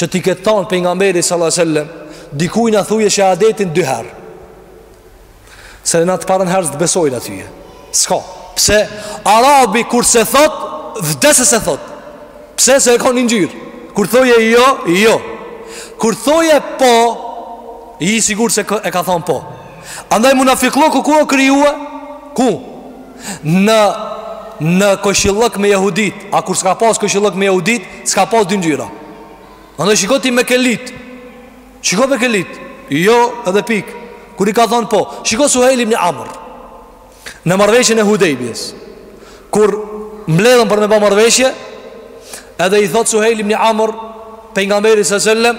që t'i ketë thënë pejgamberi sallallahu alajhi wasallam dikujt na thuje shahadetin dy herë. Se na të parën herë të besojna ty. S'ka. Pse arabi kur s'e thot, vdes e s'e thot. Pse se e ka një ngjyrë. Kur thoje jo, jo. Kur thoje po, i sigurt se e ka thënë po. Andaj munafikllëku ku o krijue? Ku? Në në kojshillëk me jehudit. A kur s'ka pas kojshillëk me jehudit, s'ka pas dy ngjyra. Andaj shiko ti mekelit. Shiko mekelit. Jo, edhe pik. Kur i ka thënë po, shiko Suhejl ibn Amr. Në marrëveshjen e Hudejbijes. Kur mbledhen për me ba marrëveshje, edhe i thot Suhejl ibn Amr pejgamberit sallallahu alajhi wasallam,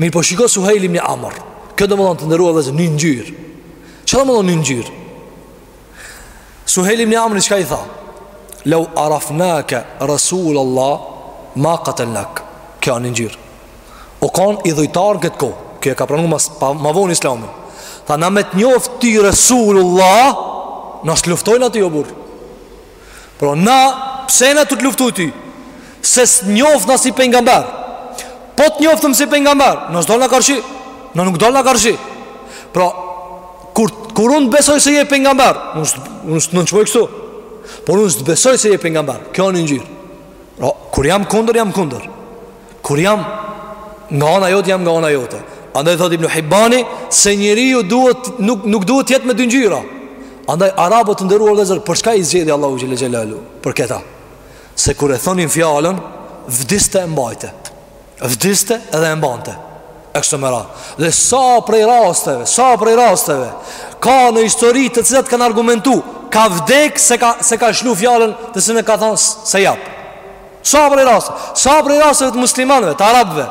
Mirë po shiko Suhejl ibn Amr. Kjo domethanë të nderuar vëllezër një ngjyrë. Çka domethanë një ngjyrë? Suhejl ibn Amr çka i tha? Lau arafnake Rasul Allah ma katelnak. Kjo a një ngjyrë. O kanë idhujtar n'këtë kohë. Kjo e ka pranu ma, pa, ma vonë islamin. Tha na me të njoftë ti Rasul Allah, na s'të luftojna ty o burrë. Pra na, pse jena tu të luftu ty? Se s'të njofna si pejgamber. Po të njoftëm si pejgamber, na s'dolna karshi. Na nuk dolna karshi. Pra, kur, kur unë t'besoj se je pejgamber, unë s'të nënçmoj kështu. Por unë s'të besoj se je pejgamber. Kjo a një ngjyrë. Pra, kur jam kundër, jam kundër. Kur jam nga ana jote, jam nga ana jote. Andaj thot Ibn Hibani se njeriu duhet nuk nuk duhet të jetë me dy ngjyra. Andaj arabët të nderuar vëllezër, për çka i zgjedhi Allahu xhele xhelaluhu? Për këta. Se kur e thonin fjalën, vdiste e mbajte. Vdiste edhe e mbante. E kështu me radhë. Dhe sa prej rasteve, sa prej rasteve ka në histori të cilat kanë argumentu, ka vdek s'e ka s'e ka shlu fjalën të cilën e ka thënë se jap. Sa prej raste, sa prej rasteve të muslimanve, të arabve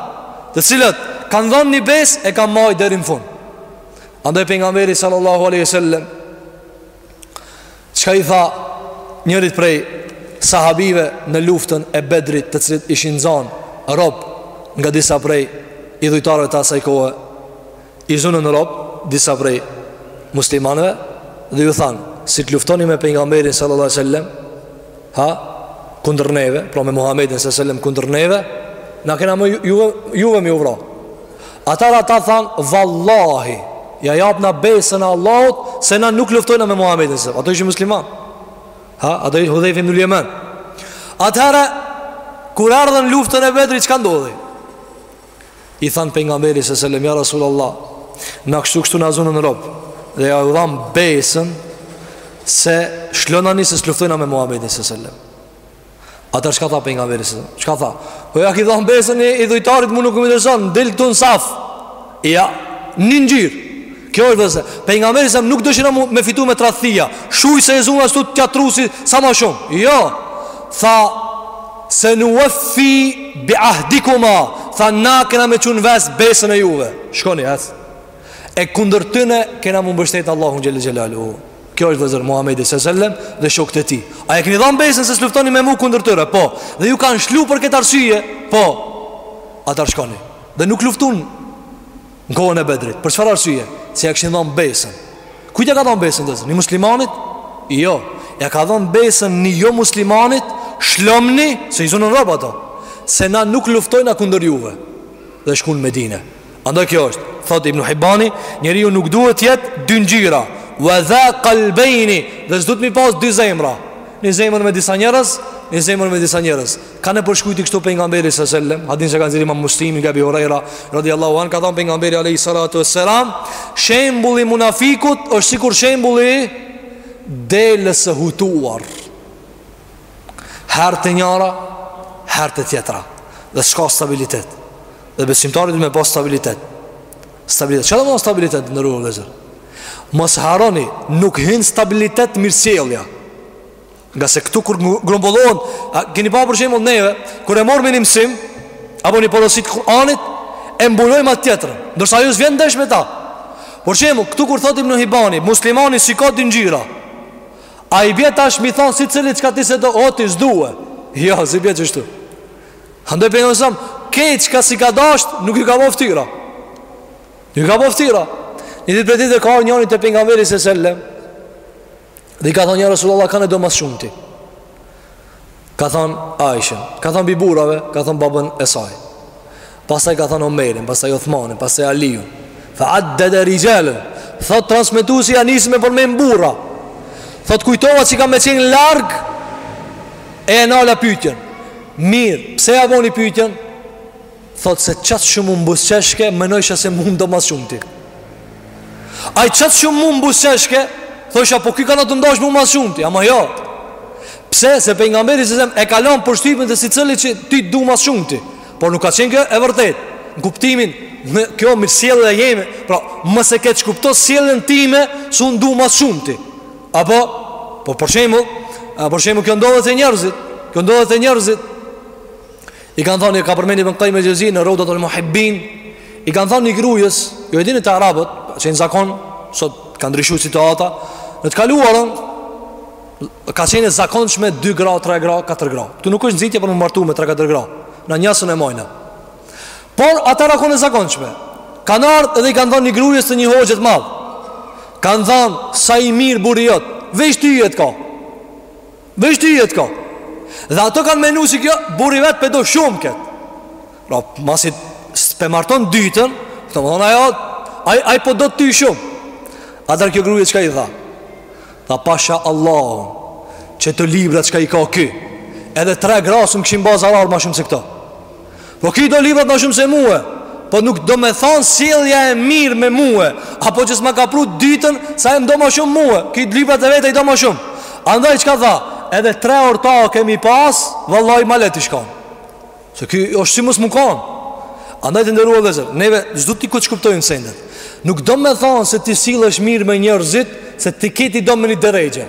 Të cilët kanë dhënë një besë E kanë majtë deri n'fund Andaj pejgamberi sallallahu aleyhi sallem Çka i tha njërit prej sahabive në luftën e Bedrit Të cilët ishin zanë rob nga disa prej idhujtarve të asaj kohë I zunën robë, disa prej muslimanëve, dhe ju thanë, si të luftoni me pejgamberin sallallahu alejhi sellem, ha, kundër neve, pra me Muhammedin sallallahu alejhi sellem, kundër neve, na kena me juve, me ju vra. Atëherë ata thanë, vallahi, ja japna besën e Allahut, se na nuk luftojna me Muhammedin sallallahu alejhi sellem, ato ishin muslimanë, ha, ato ishin Hudhejfe ibnul Jeman. Atëherë, kur erdhën luftën e Bedrit, çka ndodhi? I thanë pejgamberit sa sellem Ja Rasul Allah Na kështu kështu na zunën rob Dhe ja u dhamë besën Se shlonani se s'luftojna me Muhammedin sa sellem Atëherë çka tha pejgamberi sa sellem Çka tha Po ja ki dhanë besën idhujtarit mu nuk më intereson Dil ti në saf Ja Një njeri Kjo është vëllezër, pejgamberi sa nuk dëshiron me fitu me tradhti, shuj se e zuna së tja trusi sa ma shumë, jo, tha, se nufi bi ahdikuma, tha, na kena me çu në vend besën e juve, shkoni, ec, e kundër tyne kena m'u mbështetë Allahun xhel-le xhelaluhu, kjo është vëllezër Muhammedi sa sellem dhe shokët e tij, a e keni dhanë besën se s'luftoni me mu kundër tyre, po, dhe ju kanë shlu për këtë arsye, po, atëherë shkoni, dhe nuk luftun, Në kohën e Bedrit Për çfarë arsye? Se ja kishin dhonë besën Kujt ja ka dhonë besën vëllezër? Një muslimanit? Jo Ja ka dhonë besën një jo muslimanit Shlomni Se i zunën robë ato Se na nuk luftojna kundër juve Dhe shkun Medine Andaj kjo është Thot Ibn Hibani Njeriu nuk duhet të jetë Dy ngjyra Ve dha kalbejni Dhe s'duhet m'i pas dy zemra Një zemër me disa njerëz Një zemër me disa njerëz Kan e përshkrujti kështu pejgamberi sa sellem Hadithin si e ka nxjerrë imam Muslimi nga Ebi Hurejra radiallahu anhu ka thonë pejgamberi alejhi salatu ve selam Shembulli i munafikut është sikur shembulli i deles së hutuar Herë te njana Herë te tjetra Dhe s'ka stabilitet Dhe besimtarit me pas stabilitet Stabilitet Ça do me thanë stabilitet në rrugë vëllezër Mos harroni Nuk hin stabilitet mirësjellja Nga se këtu kur grumbullohen A keni pa për shemull neve Kur e marrëm një mësim Apo një porosi të Kur'anit E mbulojmë atë tjetrën Ndërsa ajo s'vjen ndesh me ta Për shemull këtu kur thot Ibn Hibani Muslimani s'i ka dy ngjyra A i bjen tash m'i thonë secilit Çka ti s'e do o ti s'duhe Jo jo, s'i bjen qashtu Andaj për një samë Krejt çka s'i ka dasht nuk ju ka bo ftyra Nuk ka bo ftyra Një ditë prej ditëve ka njëni te pejgamberi sa sellem Dhe i ka thonë, ja Resulallah, kan e do ma së shumti. Ka thonë Aishen, ka thonë prej burrave, ka thonë babën e saj. Pasaj ka thonë Omerin, pasaj Othmanin, pasaj Aliun. Fe adde rixhalen, thot transmetuesi ja nisi me përmend burra. Thot kujtova që kam me qenë larg, e e nala pytjen. Mirë, pse ja boni pytjen? Thotë se qaq shumë më buzëqeshke Menojsha se mu m'do ma s'shumti Ai qaq shumë më buzëqeshke Thojsha po ky ka me m'dashë mu ma s'shumti Ama jo Pse se pejgamberi salallahu alejhi ve selem E ka lon përshtypjen te secili që ty t'du ma s'shumti Por nuk ka qenë kjo e vërtetë Në kuptimin kjo mirësjellje e jeme Pra mos e keqkupto sjelljen time Se unë t'du ma s'shumti Apo Po për shembull Për shembull kjo ndodh te njerëzit Kjo ndodh te njerëzit I kanë thanë, ka përmend Ibn Kajjim el Xhevzi në Reudatul Muhibbin I kanë thanë një grujes, jo e dini te arabët, ka qenë zakon, sot ka ndryshu situata Në të kaluarën, ka qenë e zakonshme 2 gra, 3 gra, 4 gra. Ktu nuk është nxitje për me martu me 3-4 gra. Na nja s'un e majna. Por atëherë u kon e zakonshme. Kan ardh edhe i kanë thanë një grujes të një hoxhe të madh. Kan thanë sa i mirë burri jot. Veç tyje t'ka. Veç tyje t'ka Dhe ato kanë menu se kjo Burri i vet pe do shumë këtë Pra masi S'pe marton t'dytën Do me thonë ajo Ai, ai po t'do ty shumë Atëherë kjo gruje çka i tha Tha pasha Allahun Qeto libra çka i ka ky Edhe tre gra s'më kishin ba zarar ma shumë se këto Po ky i do librat ma shumë se mue Po nuk do me thonë sjellja e mirë me mue Apo që s'ma ka pru t'dytën Se e m'do ma shumë mue Ky do librat e veta i do ma shumë Andaj çka tha Edhe tri ortake me i pas Vallahi ma leht ish kon Se ky është si mos me kanë Andaj të nderuar vllezër Neve s'do t'i keqkuptojmë sendet Nuk do me thonë se ti sillesh mirë me njerëzit Se ti kejt i do me një derexhe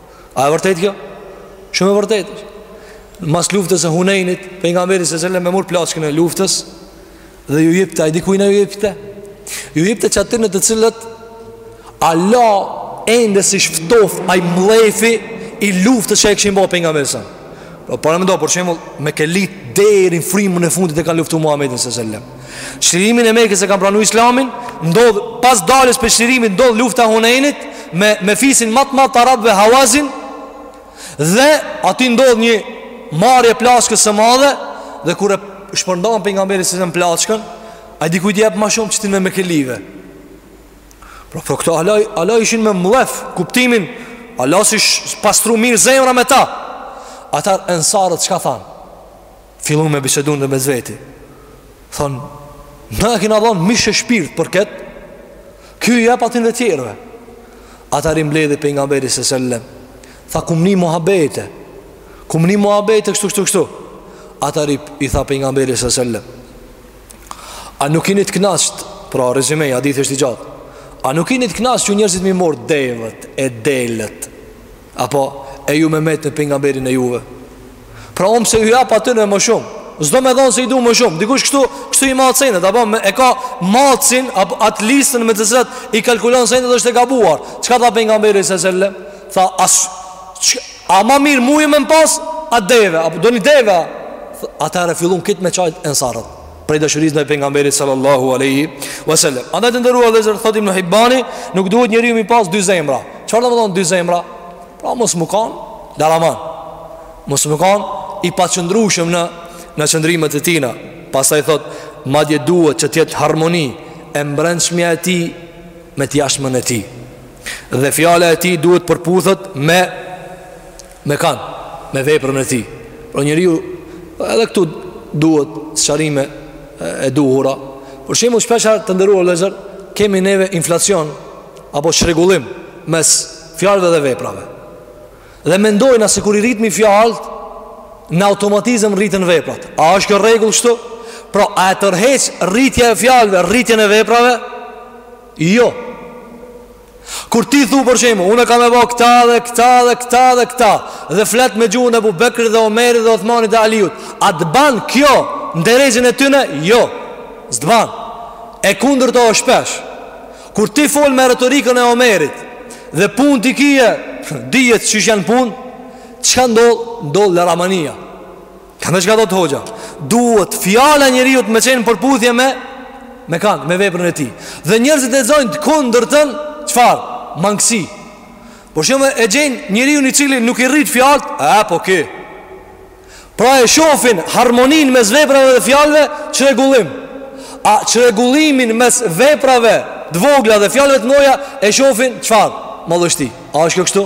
A e vërtetë kjo? Shumë e vërtetë Mas luftës e Hunejnit Pejgamberi salallahu alejhi ve selem e mur plaçkën e luftës Dhe ju jipte Ai dikujna ju jipte Ju jipte qatyne në të cilët hala ende s'ish ftof Ai mllefi i luftës që e kishin bo pejgamberit salallahu alejhi ve selem Po paramendo për shembull Mekelitë deri n'frymën e fundit e kanë luftu Muhammedin salallahu alejhi ve selem Çlirimin e Mekës e kanë pranu Islamin, ndodh pas daljes prej çlirimit ndodh lufta e Hunejnit me me fisin ma të madh të arabëve Hawazin dhe aty ndodh një marrje e plaçkës së madhe dhe kur e shpërndan pejgamberi salallahu alejhi ve selem plaçkën, ai dikujt jep ma shumë qetyne me mekelive. Pra por këto ala, ala ishin me mllef kuptimin, ala s'ish pastru mirë zemra me ta. Atëherë ensarët çka thanë? Fillun me bisedu ndërmjet veti Thonë Na e kena dhon mish e shpirt për ket Ky ju jep atynve tjerve Atëherë i mbledhi pejgamberi salallahu alejhi ve selem Tha kum ni muhabete Kum ni muhabete kështu kështu kështu Atëherë i tha pejgamberi salallahu alejhi ve selem A nuk jeni të knaqt Pra rezime, hadithi është i gjatë A nuk jeni të knaqt që njerëzit m'i morr Devet e delet Apo e ju me met në pejgamberin e juve. Pra unë pse ju jap atyre më shumë. S'do me thon se i du më shumë. Dikush kështu, kështu i mat senet, apo e ka matësin apo at listën me të cilat i kalkulon senet është e gabuar. Çka tha pejgamberi s.a.v.s.? Tha a ma mirë mua me m'pas a deve, apo doni deve? Atëherë fillun këta me kajt ensarët. prej dashurisë ndaj pejgamberit sallallahu alaihi wasallam. Andaj të nderuar vëllezër, thotë Ibn Hibani, nuk duhet njeriu mi pas dy zemra. Çfarë domethon dy zemra? Pra mos me kanë laraman. Mos me kanë i paqëndrueshëm në në qëndrimet e tina. Pastaj thotë, madje duhet që të jetë harmoni e mbrendshmja e tij me të jashtmën e tij. Dhe fjala e tij duhet përputhet me Me kanë, me veprën e tij. Pra njeriu edhe këtu duhet sqarimet e duhura. Për shembull, shpesh herë të nderuar vëllezër, kemi neve inflacion apo çrregullim mes fjalëve dhe veprave. Dhe mendojna se kur i rritmi fjalët, në automatizëm rriten veprat. A është kjo rregull kështu? Pra, a e tërheq rritja e fjalëve, rritjen e veprave? Jo. Kur ti thu për shembull, unë kam me ba këta dhe këta dhe këta dhe këta dhe flet me gjuhën e Abu Bekrit dhe Omerit dhe Othmanit dhe Aliut, a të ban kjo në derexhen e tyne? Jo. S'të ban. E kundërta është shpesh. Kur ti fol me retorikën e Omerit dhe punët i ki, dihet qysh janë punët, çka ndodh? Ndodh laramania. Andaj çka thotë hoxha Duhet fjala njeriut me qenë n'përputhje me Me kanë, me veprën e tij Dhe njerëzit e shohin të kundërtën Çfarë, mangësi Për shembull e gjejnë njeriun i cili nuk i rrit fjalët E, po ki Pra e shofin harmoninë mes veprave dhe fjalëve Çrregullim A çrregullimin mes veprave t'vogla dhe fjalëve të mdhaja E shofin çfarë, madhështi A është kjo kështu?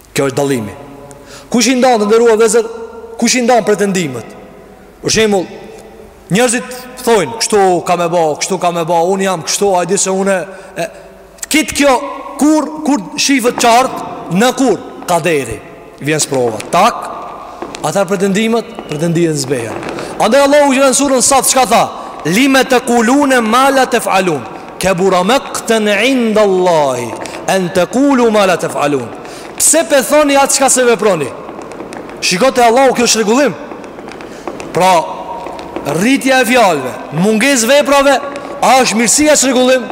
Kjo është dallimi Kush i ndan të nderuar vëllezër Kush i ndan pretendimet Për shembull Njerëzit thojnë Kështu kam me ba Kështu kam me ba Unë jam kështu A e di se unë e, Krejt kjo Kur, kur shifet qartë Në kur Kaderi Vjen sprova Tak Atëherë pretendimet Pretendimet zbehen Andaj Allahu në suren Saff Çka tha Lime tekulune ma la tefalun Kebura makten inda Allahi en tekulu ma la tefalun Pse po e thoni atë çka s'e veproni Shiko te Allahu kjo çrregullim Pra rritja e fjalve Mungesë veprave A është mirësi a çrregullim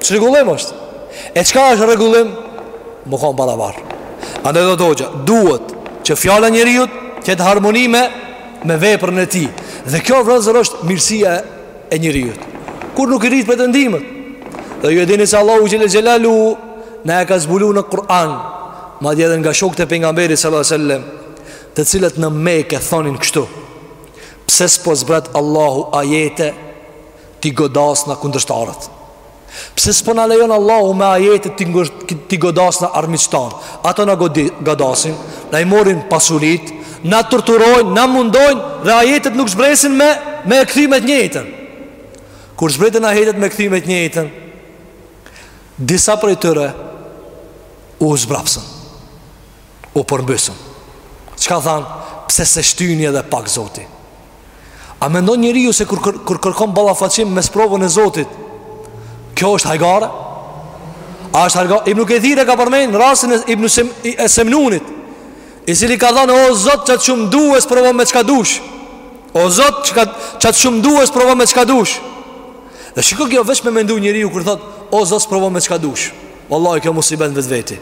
Çrregullim është E çka është rregullim Me konë barabar Andaj thotë hoxha Duhet që fjala e njeriut Të jetë n'harmoni me Me veprën e tij Dhe kjo vëllezër është mirësia e e njeriut Kur nuk i rritë pretendimet Dhe ju e dini se Allahu xhel-le xhelaluhu na e ka zbulu në Kur'an Madje edhe nga shokët e pejgamberit sallat sallem Të cilët në meke thonin kështu Pse s'po zbret Allahu ajete T'i godasim kundërshtarët Pse s'po na lejon Allahu me ajete t'i, t'i godasim armiqtë tanë? Ato na godasin, na i morin pasuritë, na torturojnë, na mundojnë dhe ajetet nuk zbresin me, me kthy me të njëjtën. Kur zbretën ajetet me kthy me të njëjtën, disa prej tyre u zbrapsën, u përmbysën. Çka thanë? Pse s'e shtyni edhe pak zoti? A mendon njeriu se kur, kur, kur kërkon ballafaqim me sprovën e Zotit, kjo është hajgare? A është hajgare? Ibn Kethiri ka përmend rastin e Ibn Sem, e Semnunit, i cili ka thënë, o Zot që të shumë due sprovom me çka dush, o Zot që, që të shumë due sprovom me çka dush, dhe shiko kjo veç me mendu njeriu kur thotë, o Zot sprovom me çka dush, Wallahi kjo musibet vetveti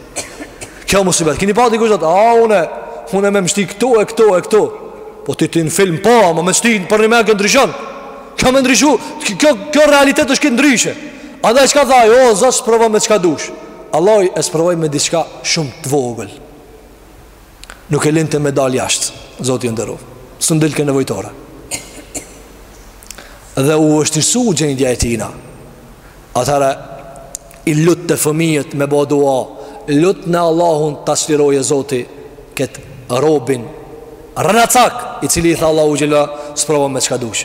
Kjo musibet Kini pa dikush thotë A une Une me mështi këto e këto e këto Po ti ti në film po Ama me m'shti përnime kjo ndryshon Kjo me ndryshu Kjo, kjo realitet është këtë ndryshe Andaj çka tha O Zot sprovom me çka dush Allahu e sprovoi me diçka shumë të vogël Nuk e linte me dal jashtë, Zoti ju nderoftë. S'u delke nevojtore. Dhe u vështirësu gjendja e tina. Atëherë i lutte fëmijët me bë dua, lutne Allahun ta çlirojë Zoti kët robin. Rrenacak, i cili i tha Allahut xhel-le, sprovom me çka dush.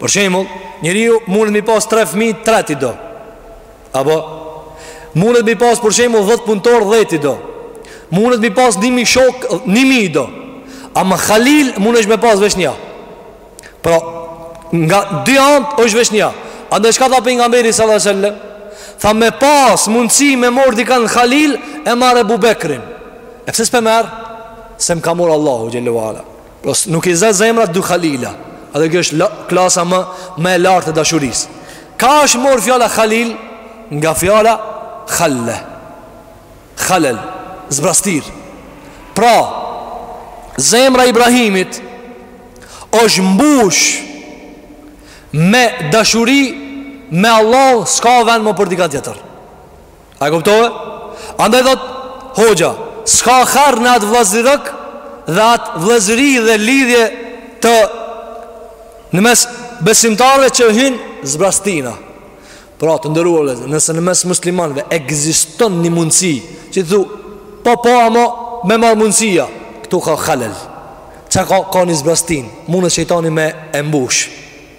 Për shembull, njeriu mundet mi pas 3 fëmijë, 3t i do. Apo mundet mi pas për shembull 10 punëtorë, 10t i do. Mundet mi pas 1000 shokë, 1000 do. Ama Khalil mund të me pas veç një. Pra, nga dy anët është veç një. Andaj çka tha pejgamberi sallallahu alajhi wasallam? Tha me pas mundësi me mor dikan Khalil e marr Abu Bekrin. E pse s'pe merr? Se më ka mor Allahu xhel-le ue ala. Pra nuk i zë zemra dy Khalila. Edhe kjo është klasa më më e lartë e dashurisë. Ka është mor fjala Khalil nga fjala Khalle. Khalel, zbrazëtirë. Pra, zemra e Ibrahimit është mbush me dashuri me Allah s'ka vend më për dikan tjetër. A e kuptove? Andaj thotë hoxha, s'ka hajr në atë vllazërirëk dhe atë vëllazëri dhe lidhje të në mes besimtarëve që hyn zbrazëtira. Pra të nderuar vëllezër, nëse në mes muslimanëve ekziston një mundësi, që të thu, po po amo me marrë mundësia, këtu ka khalel, çka, ka një zbrazëti, mundet shejtani me e mbush,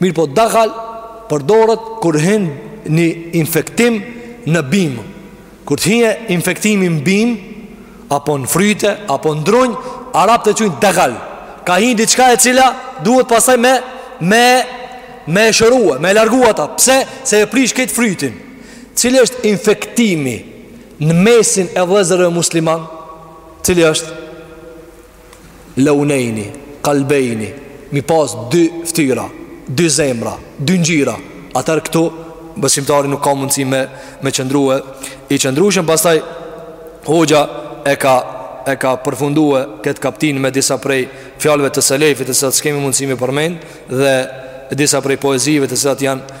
Mirëpo daghal përdoret kur hin një infektim në bimë. Kur të hije infektimi në bimë, apo në fryte, apo në drunjë, arabët e quajnë daghal. Ka hi diçka e cila duhet pastaj me me me e shërue, me e largue atë. Pse? Se e prish krejt frytin. Cili është infektimi në mesin e vëllezërve musliman? Cili është? Launejni, kalbejni, mi pas dy ftyra, dy zemra, dy ngjyra, atëherë këtu besimtari nuk ka mundësi me, me qëndrue i qëndrueshëm. Pastaj hoxha e ka, e ka përfundue këtë kaptinë me disa prej fjalëve të selefit të cilat s'kemi mundësi me i përmend dhe disa prej poezive të cilat janë